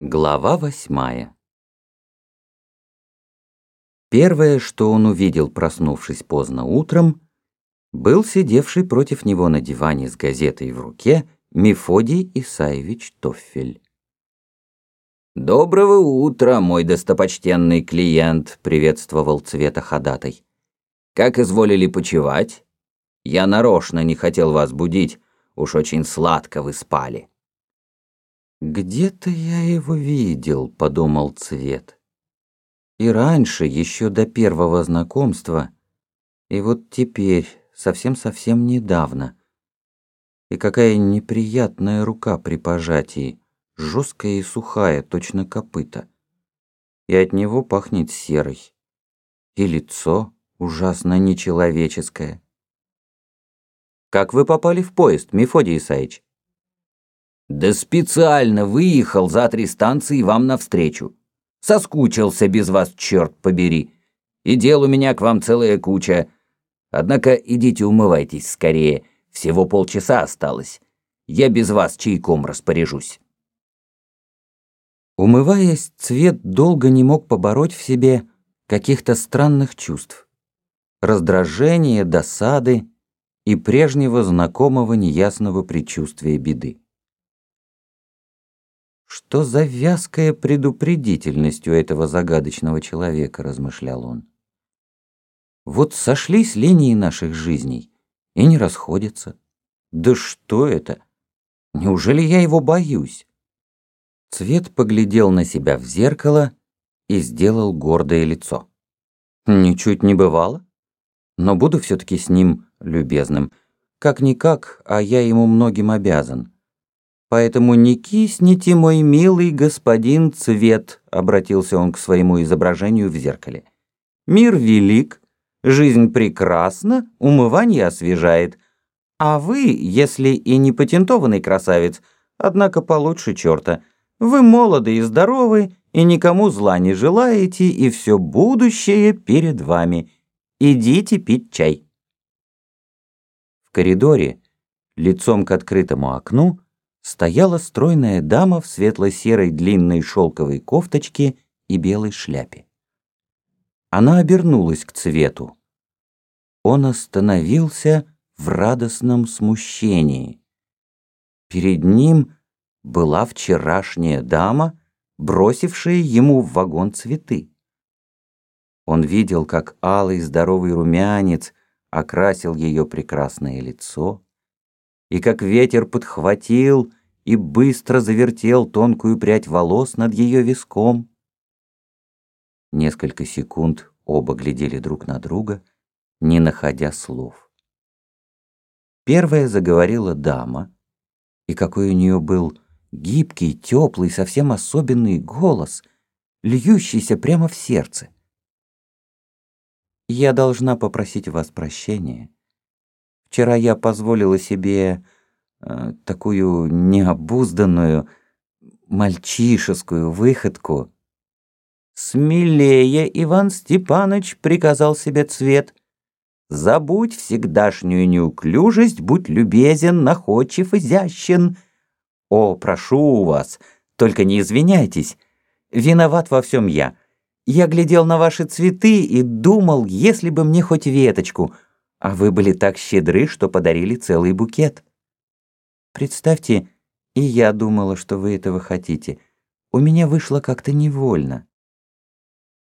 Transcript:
Глава восьмая Первое, что он увидел, проснувшись поздно утром, был сидевший против него на диване с газетой в руке Мефодий Исаевич Тоффель. «Доброго утра, мой достопочтенный клиент», — приветствовал цвета ходатай. «Как изволили почевать? Я нарочно не хотел вас будить, уж очень сладко вы спали». «Где-то я его видел», — подумал Цвет. «И раньше, еще до первого знакомства, и вот теперь, совсем-совсем недавно. И какая неприятная рука при пожатии, жесткая и сухая, точно копыта. И от него пахнет серой. И лицо ужасно нечеловеческое». «Как вы попали в поезд, Мефодий Исаевич?» Да специально выехал за три станции вам навстречу. Соскучился без вас, черт побери. И дел у меня к вам целая куча. Однако идите умывайтесь скорее, всего полчаса осталось. Я без вас чайком распоряжусь. Умываясь, Цвет долго не мог побороть в себе каких-то странных чувств. Раздражения, досады и прежнего знакомого неясного предчувствия беды. Что за вязкая предупредительность у этого загадочного человека, размышлял он. Вот сошлись линии наших жизней и не расходятся. Да что это? Неужели я его боюсь? Цвет поглядел на себя в зеркало и сделал гордое лицо. Ничуть не бывало. Но буду все-таки с ним любезным. Как-никак, а я ему многим обязан. Поэтому не кисните, мой милый господин Цвет, обратился он к своему изображению в зеркале. Мир велик, жизнь прекрасна, умывание освежает. А вы, если и не патентованный красавец, однако получше черта, вы молоды и здоровы, и никому зла не желаете, и все будущее перед вами. Идите пить чай. В коридоре, лицом к открытому окну, стояла стройная дама в светло-серой длинной шелковой кофточке и белой шляпе. Она обернулась к цвету. Он остановился в радостном смущении. Перед ним была вчерашняя дама, бросившая ему в вагон цветы. Он видел, как алый здоровый румянец окрасил ее прекрасное лицо, и как ветер подхватил и быстро завертел тонкую прядь волос над ее виском. Несколько секунд оба глядели друг на друга, не находя слов. Первая заговорила дама, и какой у нее был гибкий, теплый, совсем особенный голос, льющийся прямо в сердце. «Я должна попросить вас прощения. Вчера я позволила себе Э, такую необузданную, мальчишескую выходку. «Смелее, Иван Степанович!» — приказал себе цвет. «Забудь всегдашнюю неуклюжесть, будь любезен, находчив, изящен. О, прошу вас, только не извиняйтесь. Виноват во всем я. Я глядел на ваши цветы и думал, если бы мне хоть веточку, а вы были так щедры, что подарили целый букет». Представьте, и я думала, что вы этого хотите. У меня вышло как-то невольно.